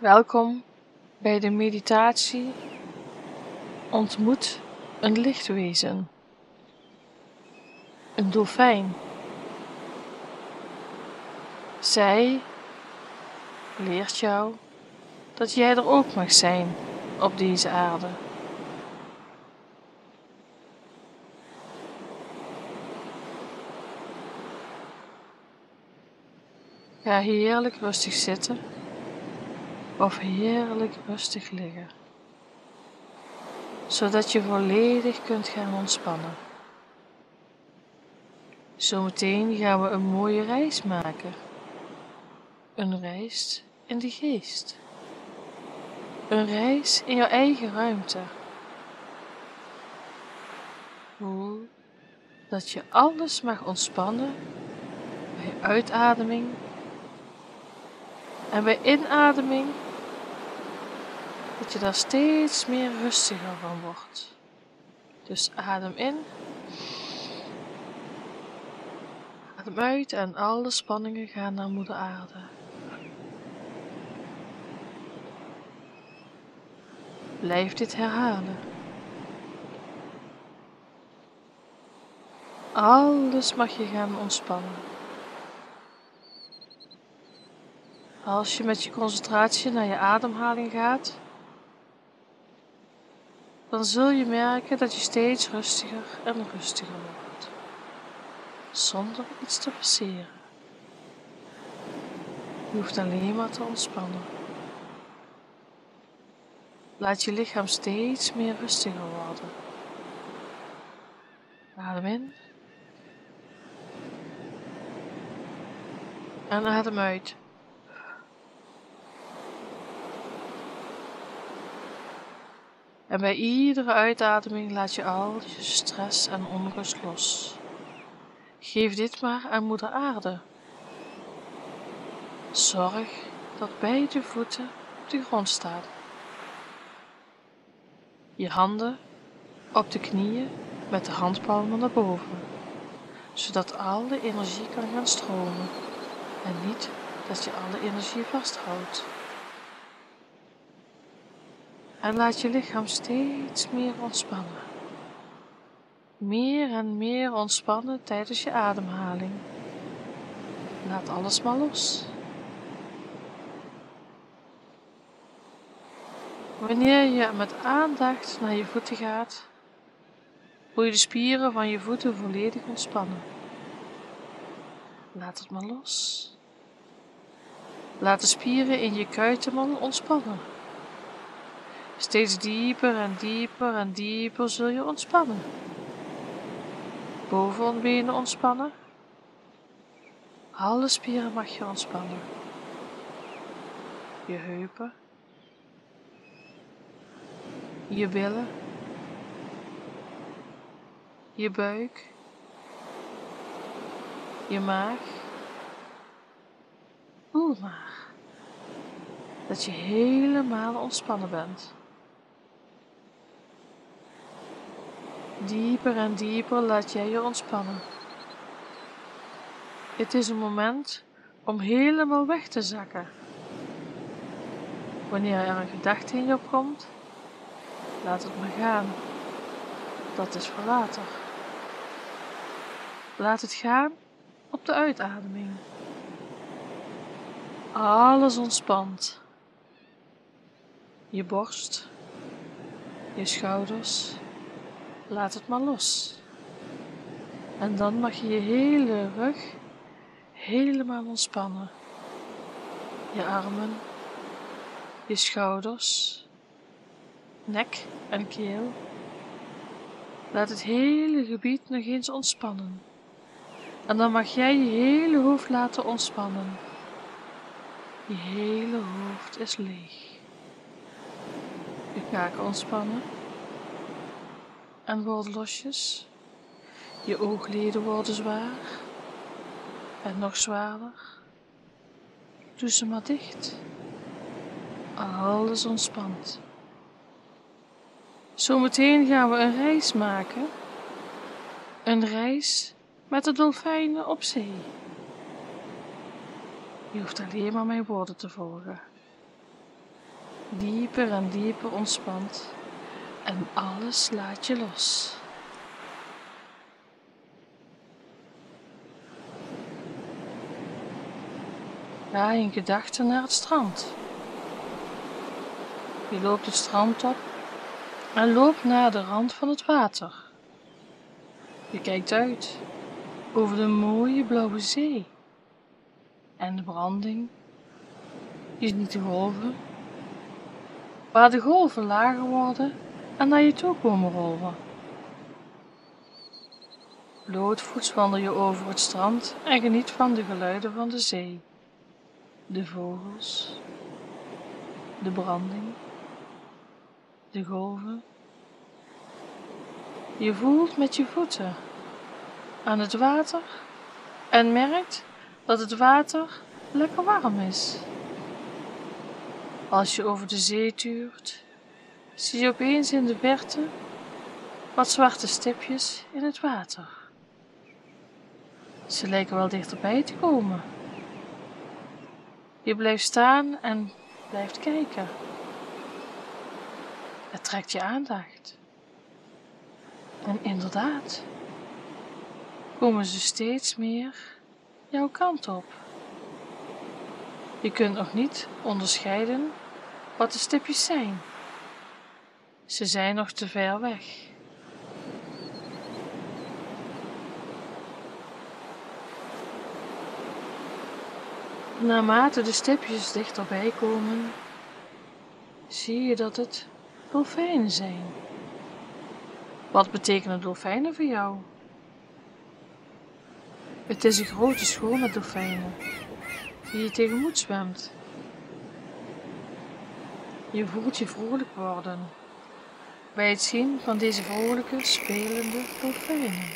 Welkom bij de meditatie Ontmoet een lichtwezen. Een dolfijn. Zij leert jou dat jij er ook mag zijn op deze aarde. Ga heerlijk rustig zitten of heerlijk rustig liggen, zodat je volledig kunt gaan ontspannen. Zometeen gaan we een mooie reis maken. Een reis in de geest. Een reis in jouw eigen ruimte. Voel dat je alles mag ontspannen bij uitademing en bij inademing dat je daar steeds meer rustiger van wordt. Dus adem in. Adem uit en alle spanningen gaan naar moeder aarde. Blijf dit herhalen. Alles mag je gaan ontspannen. Als je met je concentratie naar je ademhaling gaat, dan zul je merken dat je steeds rustiger en rustiger wordt, zonder iets te forceren. Je hoeft alleen maar te ontspannen. Laat je lichaam steeds meer rustiger worden. Adem in. En adem uit. En bij iedere uitademing laat je al je stress en onrust los. Geef dit maar aan Moeder Aarde. Zorg dat beide voeten op de grond staan. Je handen op de knieën met de handpalmen naar boven, zodat alle energie kan gaan stromen en niet dat je alle energie vasthoudt. En laat je lichaam steeds meer ontspannen. Meer en meer ontspannen tijdens je ademhaling. Laat alles maar los. Wanneer je met aandacht naar je voeten gaat, voel je de spieren van je voeten volledig ontspannen. Laat het maar los. Laat de spieren in je kuitenman ontspannen. Steeds dieper en dieper en dieper zul je ontspannen. Bovenbenen ontspannen. Alle spieren mag je ontspannen. Je heupen. Je billen. Je buik. Je maag. Voel maar dat je helemaal ontspannen bent. Dieper en dieper laat jij je ontspannen. Het is een moment om helemaal weg te zakken. Wanneer er een gedachte in je opkomt, laat het maar gaan. Dat is voor later. Laat het gaan op de uitademing. Alles ontspant. Je borst, je schouders, laat het maar los. En dan mag je je hele rug helemaal ontspannen. Je armen, je schouders, nek en keel. Laat het hele gebied nog eens ontspannen. En dan mag jij je hele hoofd laten ontspannen. Je hele hoofd is leeg. Je kaken ontspannen en worden losjes. Je oogleden worden zwaar en nog zwaarder. Doe ze maar dicht. Alles ontspant. Zometeen gaan we een reis maken. Een reis met de dolfijnen op zee. Je hoeft alleen maar mijn woorden te volgen. dieper en dieper ontspant en alles laat je los. Ga in gedachten naar het strand. Je loopt het strand op en loopt naar de rand van het water. Je kijkt uit over de mooie blauwe zee en de branding. Je ziet de golven, waar de golven lager worden en naar je toe komen rollen. Blootvoets wandel je over het strand en geniet van de geluiden van de zee, de vogels, de branding, de golven. Je voelt met je voeten aan het water en merkt dat het water lekker warm is. Als je over de zee tuurt, zie je opeens in de verte wat zwarte stipjes in het water. Ze lijken wel dichterbij te komen. Je blijft staan en blijft kijken. Het trekt je aandacht. En inderdaad, komen ze steeds meer jouw kant op. Je kunt nog niet onderscheiden wat de stipjes zijn. Ze zijn nog te ver weg. Naarmate de stipjes dichterbij komen, zie je dat het dolfijnen zijn. Wat betekenen dolfijnen voor jou? Het is een grote school met dolfijnen die je tegemoet zwemt. Je voelt je vrolijk worden bij het zien van deze vrolijke, spelende dolfijnen.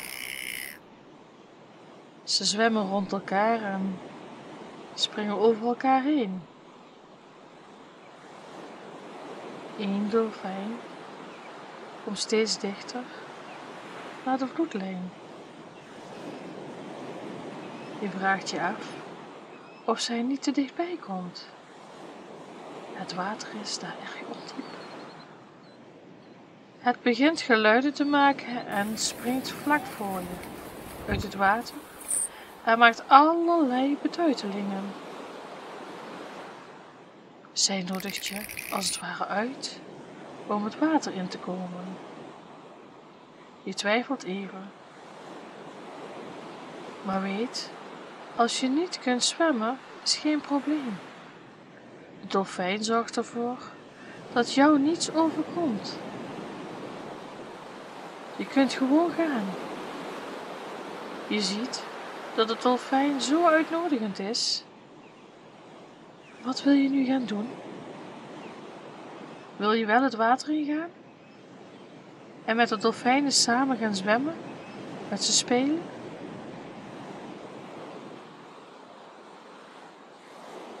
Ze zwemmen rond elkaar en springen over elkaar heen. Eén dolfijn komt steeds dichter naar de vloedlijn. Je vraagt je af of zij niet te dichtbij komt. Het water is daar erg ondiep. Het begint geluiden te maken en springt vlak voor je uit het water en maakt allerlei betuitelingen. Zij nodigt je als het ware uit om het water in te komen. Je twijfelt even, maar weet, als je niet kunt zwemmen, is geen probleem. De dolfijn zorgt ervoor dat jou niets overkomt. Je kunt gewoon gaan. Je ziet dat het dolfijn zo uitnodigend is. Wat wil je nu gaan doen? Wil je wel het water ingaan? En met de dolfijnen samen gaan zwemmen? Met ze spelen?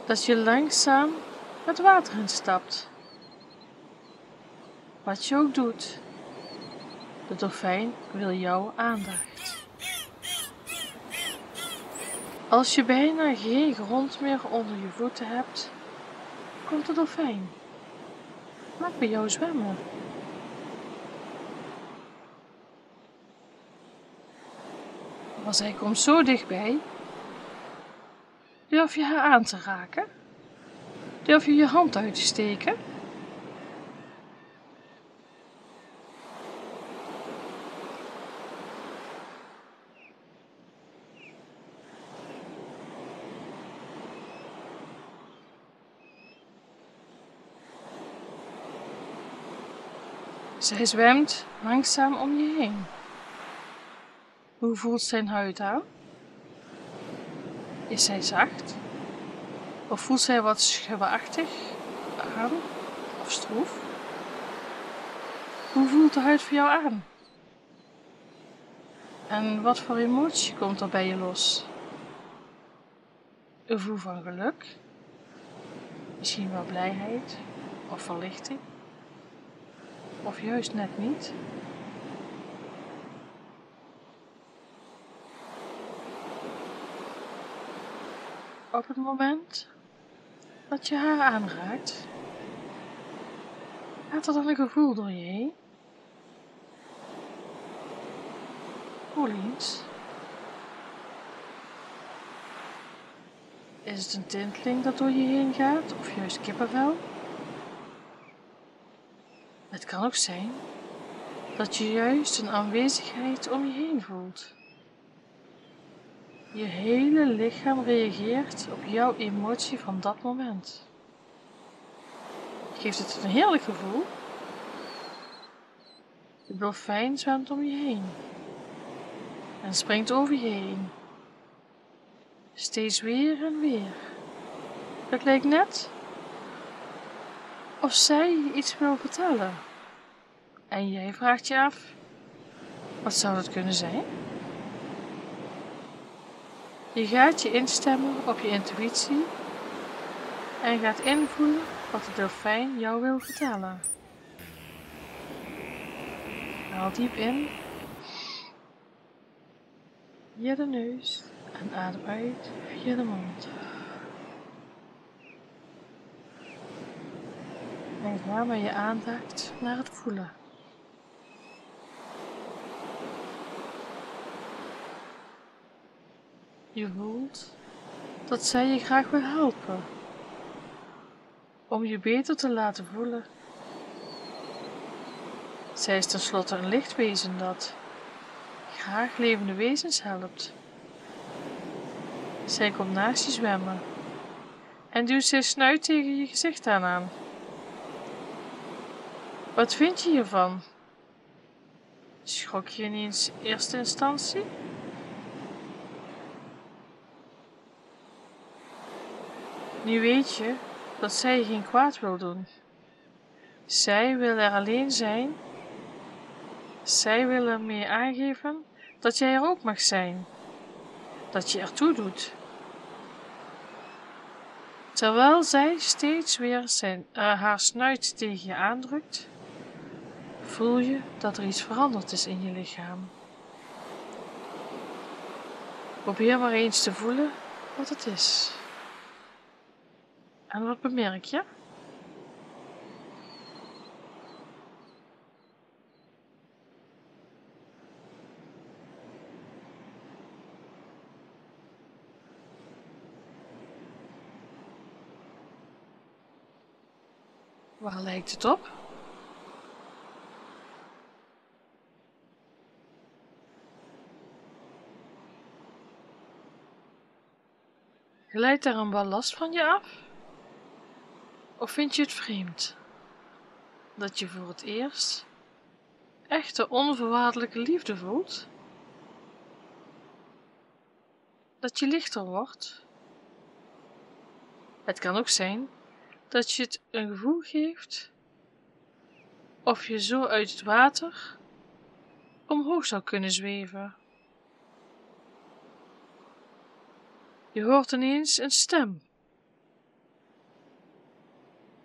Dat je langzaam het water instapt. Wat je ook doet, de dolfijn wil jouw aandacht. Als je bijna geen grond meer onder je voeten hebt, komt de dolfijn. Laat bij jou zwemmen. Maar zij komt zo dichtbij. Durf je haar aan te raken? Durf je je hand uit te steken? Zij zwemt langzaam om je heen. Hoe voelt zijn huid aan? Is zij zacht? Of voelt zij wat schubachtig aan of stroef? Hoe voelt de huid voor jou aan? En wat voor emotie komt er bij je los? Een gevoel van geluk? Misschien wel blijheid of verlichting? Of juist net niet? Op het moment dat je haar aanraakt, Gaat er dan een gevoel door je heen? Voel eens. Is het een tinteling dat door je heen gaat of juist kippenvel? Het kan ook zijn dat je juist een aanwezigheid om je heen voelt. Je hele lichaam reageert op jouw emotie van dat moment. Geeft het een heerlijk gevoel? De dolfijn zwemt om je heen en springt over je heen. Steeds weer en weer. Het lijkt net of zij je iets wil vertellen. En jij vraagt je af, wat zou dat kunnen zijn? Je gaat je instemmen op je intuïtie en gaat invoelen wat de dolfijn jou wil vertellen. Haal diep in via de neus en adem uit via de mond. En ga met je aandacht naar het voelen. Je voelt dat zij je graag wil helpen om je beter te laten voelen. Zij is tenslotte een lichtwezen dat graag levende wezens helpt. Zij komt naast je zwemmen en duwt zijn snuit tegen je gezicht aan aan. Wat vind je hiervan? Schrok je in eens eerste instantie? Nu weet je dat zij geen kwaad wil doen. Zij wil er alleen zijn. Zij wil ermee aangeven dat jij er ook mag zijn. Dat je ertoe doet. Terwijl zij steeds weer zijn, uh, haar snuit tegen je aandrukt, voel je dat er iets veranderd is in je lichaam. Probeer maar eens te voelen wat het is. En wat bemerk je? Waar lijkt het op? Glijdt er een ballast van je af? Of vind je het vreemd dat je voor het eerst echte onvoorwaardelijke liefde voelt? Dat je lichter wordt? Het kan ook zijn dat je het een gevoel geeft of je zo uit het water omhoog zou kunnen zweven. Je hoort ineens een stem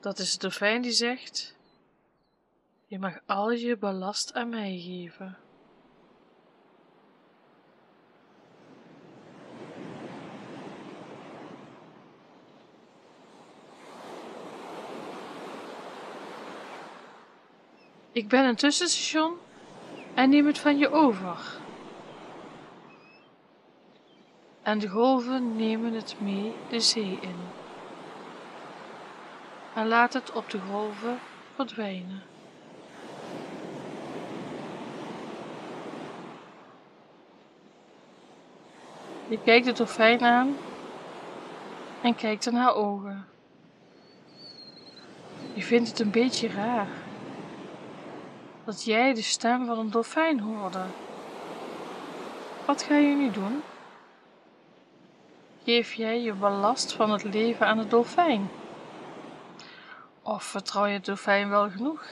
dat is de fijn die zegt: Je mag al je ballast aan mij geven. Ik ben een tussenstation en neem het van je over. En de golven nemen het mee de zee in en laat het op de golven verdwijnen. Je kijkt de dolfijn aan en kijkt in haar ogen. Je vindt het een beetje raar dat jij de stem van een dolfijn hoorde. Wat ga je nu doen? Geef jij je ballast van het leven aan de dolfijn? Of vertrouw je het dolfijn wel genoeg?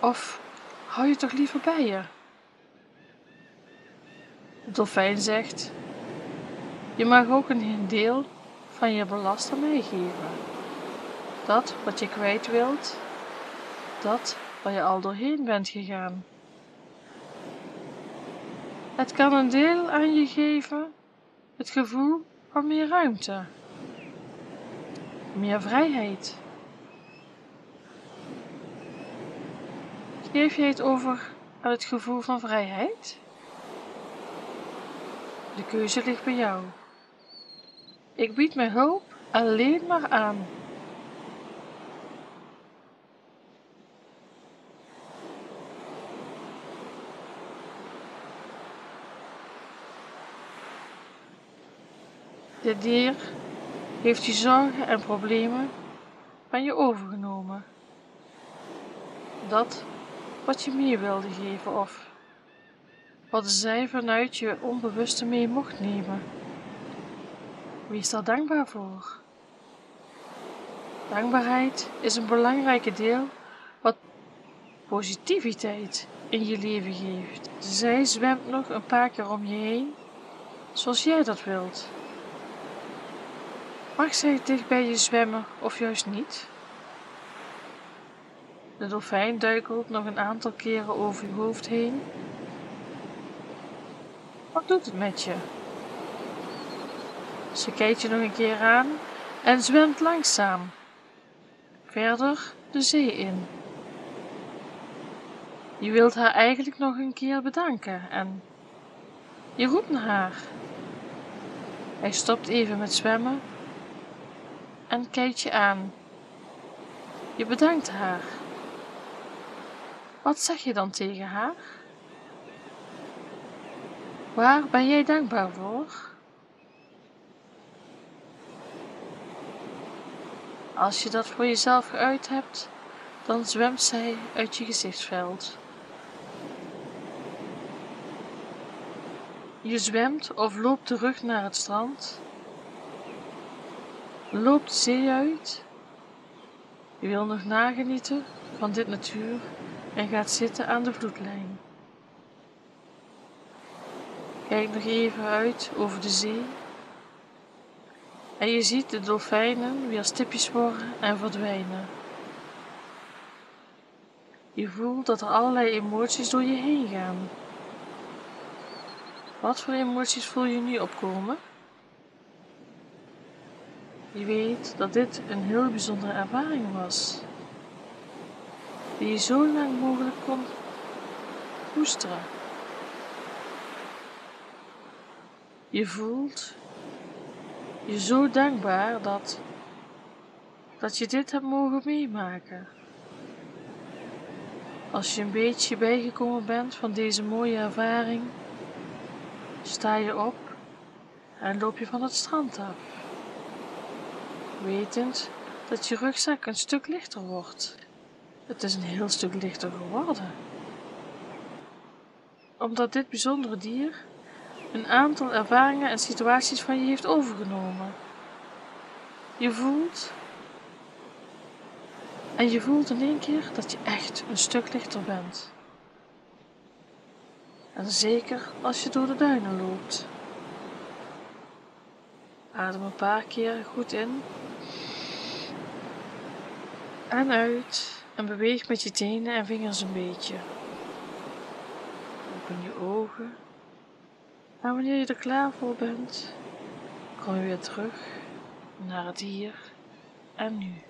Of hou je toch liever bij je? De dolfijn zegt: Je mag ook een deel van je belast aan mij geven. Dat wat je kwijt wilt, dat waar je al doorheen bent gegaan. Het kan een deel aan je geven, het gevoel van meer ruimte meer vrijheid. Geef jij het over aan het gevoel van vrijheid? De keuze ligt bij jou. Ik bied mijn hulp alleen maar aan. Dit dier heeft je zorgen en problemen van je overgenomen. Dat wat je mee wilde geven of wat zij vanuit je onbewuste mee mocht nemen. Wees daar dankbaar voor. Dankbaarheid is een belangrijke deel wat positiviteit in je leven geeft. Zij zwemt nog een paar keer om je heen, zoals jij dat wilt. Mag zij dicht bij je zwemmen of juist niet? De dolfijn duikelt nog een aantal keren over je hoofd heen. Wat doet het met je? Ze kijkt je nog een keer aan en zwemt langzaam verder de zee in. Je wilt haar eigenlijk nog een keer bedanken en je roept naar haar. Hij stopt even met zwemmen en kijkt je aan. Je bedankt haar. Wat zeg je dan tegen haar? Waar ben jij dankbaar voor? Als je dat voor jezelf geuit hebt, dan zwemt zij uit je gezichtsveld. Je zwemt of loopt terug naar het strand. Loopt zee uit. Je wil nog nagenieten van dit natuur en gaat zitten aan de vloedlijn. Kijk nog even uit over de zee en je ziet de dolfijnen weer stipjes worden en verdwijnen. Je voelt dat er allerlei emoties door je heen gaan. Wat voor emoties voel je nu opkomen? Je weet dat dit een heel bijzondere ervaring was, die je zo lang mogelijk kon koesteren. Je voelt je zo dankbaar dat, dat je dit hebt mogen meemaken. Als je een beetje bijgekomen bent van deze mooie ervaring, sta je op en loop je van het strand af, wetend dat je rugzak een stuk lichter wordt. Het is een heel stuk lichter geworden. Omdat dit bijzondere dier een aantal ervaringen en situaties van je heeft overgenomen. Je voelt en je voelt in één keer dat je echt een stuk lichter bent. En zeker als je door de duinen loopt. Adem een paar keer goed in en uit en beweeg met je tenen en vingers een beetje. Open je ogen maar wanneer je er klaar voor bent, kom je weer terug naar het hier en nu.